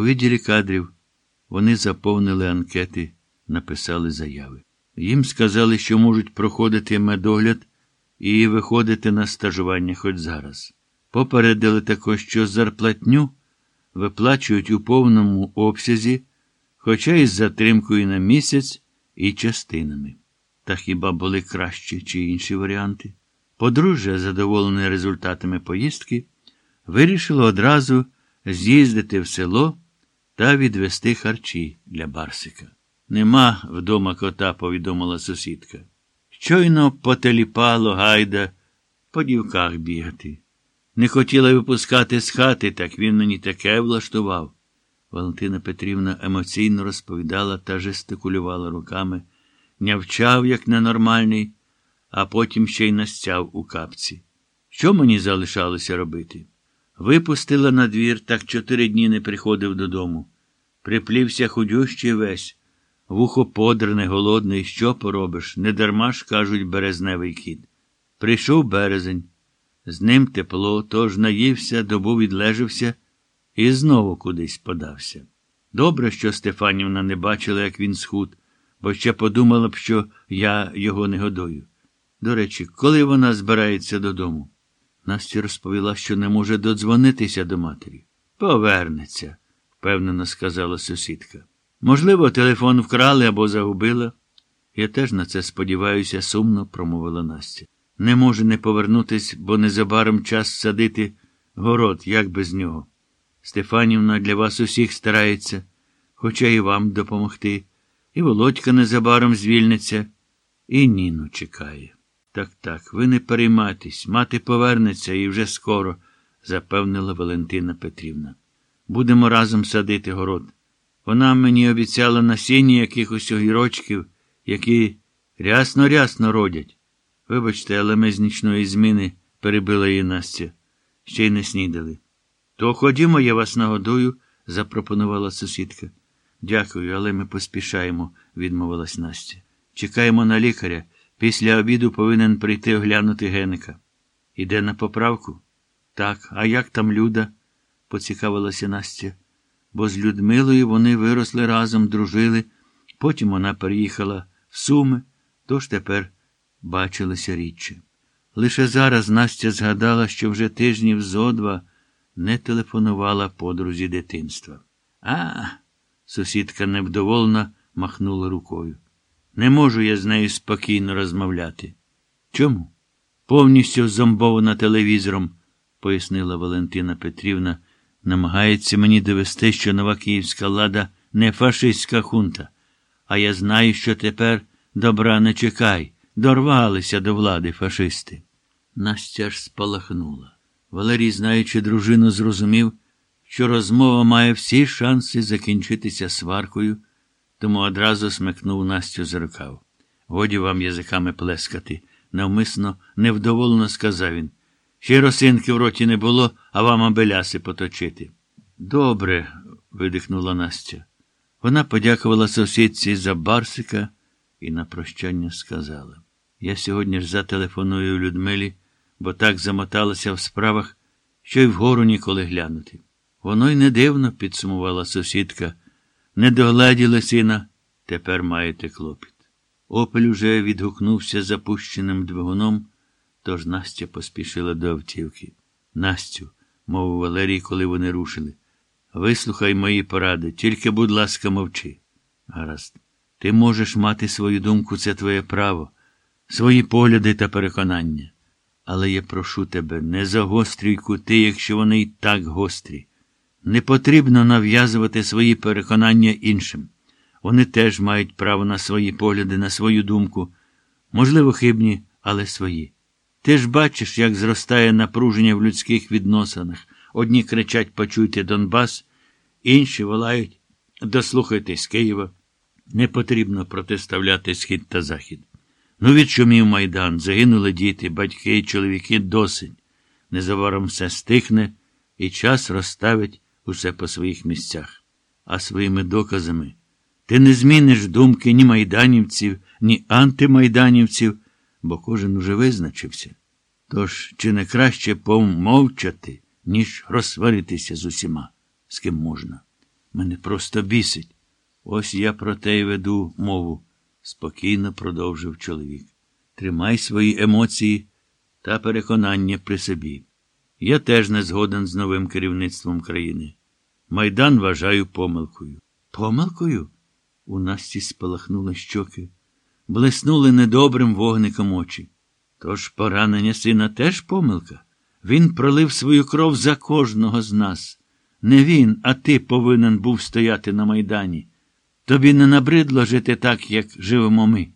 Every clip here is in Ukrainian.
У відділі кадрів вони заповнили анкети, написали заяви. Їм сказали, що можуть проходити медогляд і виходити на стажування хоч зараз. Попередили також, що зарплатню виплачують у повному обсязі, хоча із затримкою на місяць і частинами. Та хіба були кращі чи інші варіанти? Подружжя, задоволене результатами поїздки, вирішило одразу з'їздити в село та відвести харчі для Барсика. Нема вдома кота, повідомила сусідка. Щойно потеліпало гайда по дівках бігати. Не хотіла випускати з хати, так він мені таке влаштував. Валентина Петрівна емоційно розповідала та жестикулювала руками, нявчав, як ненормальний, а потім ще й настяв у капці. Що мені залишалося робити? Випустила на двір, так чотири дні не приходив додому. Приплівся худющий весь, вухо подрене, голодний, що поробиш? Не дарма ж, кажуть, березневий кіт. Прийшов березень. З ним тепло, тож наївся, добу відлежився і знову кудись подався. Добре, що Стефанівна не бачила, як він схуд, бо ще подумала б, що я його не годую. До речі, коли вона збирається додому? Настя розповіла, що не може додзвонитися до матері. Повернеться, впевнено сказала сусідка. Можливо, телефон вкрали або загубила. Я теж на це сподіваюся, сумно промовила Настя. Не може не повернутись, бо незабаром час садити город, як без нього. Стефанівна для вас усіх старається, хоча і вам допомогти. І Володька незабаром звільниться, і Ніну чекає. Так, так, ви не переймайтесь, мати повернеться і вже скоро, запевнила Валентина Петрівна. Будемо разом садити город. Вона мені обіцяла насіння якихось огірочків, які рясно-рясно родять. Вибачте, але ми з нічної зміни перебила її Настя. Ще й не снідали. То ходімо, я вас нагодую, запропонувала сусідка. Дякую, але ми поспішаємо, відмовилась Настя. Чекаємо на лікаря. Після обіду повинен прийти оглянути геника. Іде на поправку? Так, а як там Люда? поцікавилася Настя. Бо з Людмилою вони виросли разом, дружили. Потім вона переїхала в Суми, тож тепер бачилися рідше. Лише зараз Настя згадала, що вже тижнів зо два не телефонувала подрузі дитинства. А, сусідка невдоволена махнула рукою. Не можу я з нею спокійно розмовляти. Чому? Повністю зомбована телевізором, пояснила Валентина Петрівна, намагається мені довести, що нова київська влада не фашистська хунта. А я знаю, що тепер добра не чекай, дорвалися до влади фашисти. Настя ж спалахнула. Валерій, знаючи дружину, зрозумів, що розмова має всі шанси закінчитися сваркою тому одразу смикнув Настю за рукав. Годі вам язиками плескати, навмисно, невдоволено сказав він. Ще росинки в роті не було, а вам абеляси поточити. Добре, видихнула Настя. Вона подякувала сусідці за Барсика і на прощання сказала. Я сьогодні ж зателефоную Людмилі, бо так замоталася в справах, що й вгору ніколи глянути. Воно й не дивно, підсумувала сусідка. Не догледіли сина, тепер маєте клопіт. Опель уже відгукнувся запущеним двигуном, тож Настя поспішила до автівки. Настю, мовив Валерій, коли вони рушили. Вислухай мої поради, тільки, будь ласка, мовчи. Гаразд, ти можеш мати свою думку, це твоє право, свої погляди та переконання. Але я прошу тебе, не загострюй кути, якщо вони й так гострі. Не потрібно нав'язувати свої переконання іншим. Вони теж мають право на свої погляди, на свою думку, можливо, хибні, але свої. Ти ж бачиш, як зростає напруження в людських відносинах. Одні кричать Почуйте Донбас, інші волають дослухайтесь Києва. Не потрібно протиставляти схід та захід. Ну, відчумів майдан, загинули діти, батьки і чоловіки досить. Незабаром все стихне, і час розставить усе по своїх місцях, а своїми доказами. Ти не зміниш думки ні майданівців, ні антимайданівців, бо кожен уже визначився. Тож чи не краще помовчати, ніж розсваритися з усіма, з ким можна? Мене просто бісить. Ось я про те й веду мову, спокійно продовжив чоловік. Тримай свої емоції та переконання при собі. Я теж не згоден з новим керівництвом країни. Майдан вважаю помилкою. Помилкою? У Насті спалахнули щоки, блиснули недобрим вогником очі. Тож поранення сина теж помилка. Він пролив свою кров за кожного з нас. Не він, а ти повинен був стояти на Майдані. Тобі не набридло жити так, як живемо ми.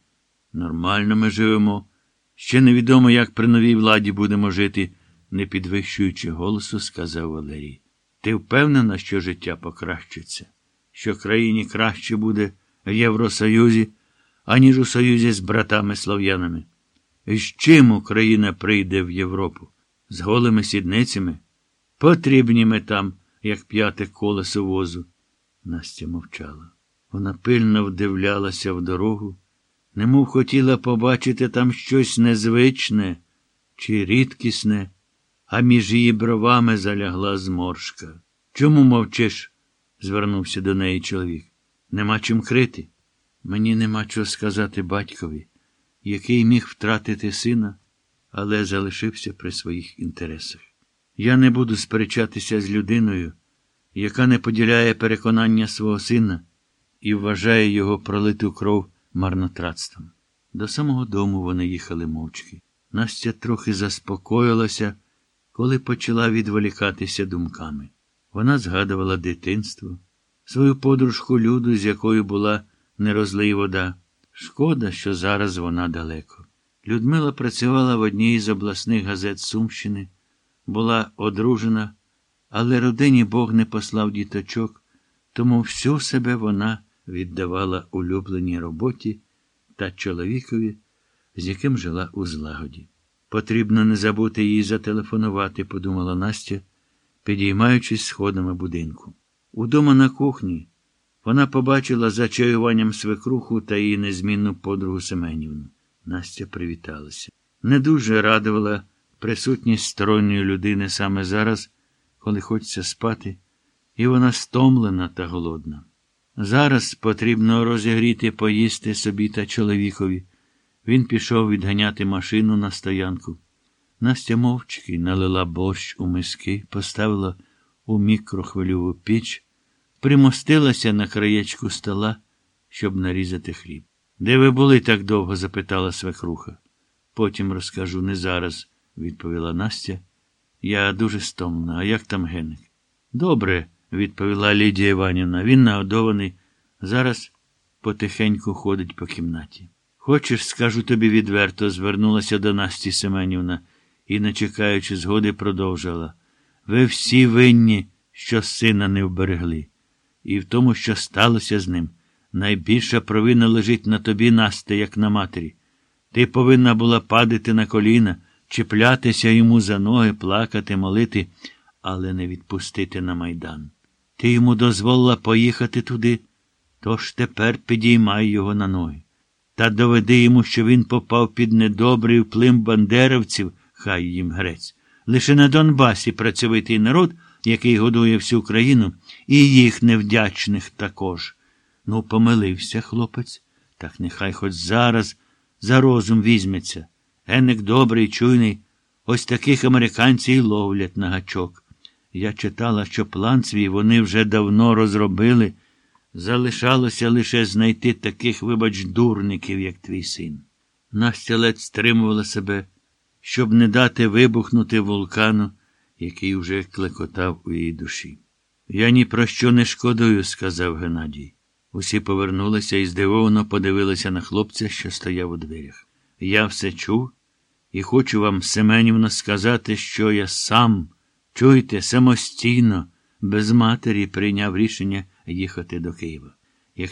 Нормально ми живемо. Ще невідомо, як при новій владі будемо жити, не підвищуючи голосу, сказав Валерій. Ти впевнена, що життя покращиться, що країні краще буде в Євросоюзі, аніж у Союзі з братами слов'янами? І з чим Україна прийде в Європу? З голими сідницями? Потрібні ми там, як п'яте колесо возу. Настя мовчала. Вона пильно вдивлялася в дорогу, немов хотіла побачити там щось незвичне чи рідкісне, а між її бровами залягла зморшка. Чому мовчиш? звернувся до неї чоловік. Нема чим крити. Мені нема чого сказати батькові, який міг втратити сина, але залишився при своїх інтересах. Я не буду сперечатися з людиною, яка не поділяє переконання свого сина і вважає його пролиту кров марнотратством. До самого дому вони їхали мовчки. Настя трохи заспокоїлася, коли почала відволікатися думками. Вона згадувала дитинство, свою подружку Люду, з якою була не розлий вода. Шкода, що зараз вона далеко. Людмила працювала в одній з обласних газет Сумщини, була одружена, але родині Бог не послав діточок, тому всю себе вона віддавала улюбленій роботі та чоловікові, з яким жила у злагоді. Потрібно не забути їй зателефонувати, подумала Настя, підіймаючись сходами будинку. Удома на кухні вона побачила за чаюванням свекруху та її незмінну подругу Семенівну. Настя привіталася. Не дуже радувала присутність сторонньої людини саме зараз, коли хочеться спати, і вона стомлена та голодна. Зараз потрібно розігріти поїсти собі та чоловікові. Він пішов відганяти машину на стоянку. Настя мовчки налила борщ у миски, поставила у мікрохвильову піч, примостилася на краєчку стола, щоб нарізати хліб. Де ви були так довго? запитала свекруха. Потім розкажу, не зараз, відповіла Настя. Я дуже стомлена. А як там Геник? Добре, відповіла Лідія Іванівна. Він нагодований. Зараз потихеньку ходить по кімнаті. Хочеш, скажу тобі відверто, звернулася до Насті Семенівна і, не чекаючи згоди, продовжила. Ви всі винні, що сина не вберегли, і в тому, що сталося з ним. Найбільша провина лежить на тобі, Насте, як на матері. Ти повинна була падати на коліна, чіплятися йому за ноги, плакати, молити, але не відпустити на майдан. Ти йому дозволила поїхати туди, тож тепер підіймай його на ноги. Та доведи йому, що він попав під недобрий вплив бандеровців, хай їм грець. Лише на Донбасі працьовитий народ, який годує всю країну, і їх невдячних також. Ну, помилився, хлопець, так нехай хоч зараз за розум візьметься. Генник добрий, чуйний, ось таких американці й ловлять на гачок. Я читала, що план свій вони вже давно розробили. Залишалося лише знайти таких, вибач, дурників, як твій син. Настя ледь стримувала себе, щоб не дати вибухнути вулкану, який уже клекотав у її душі. Я ні про що не шкодую, сказав Геннадій. Усі повернулися і здивовано подивилися на хлопця, що стояв у дверях. Я все чув і хочу вам, Семенівно, сказати, що я сам, чуйте, самостійно, без матері прийняв рішення їхати до Києва.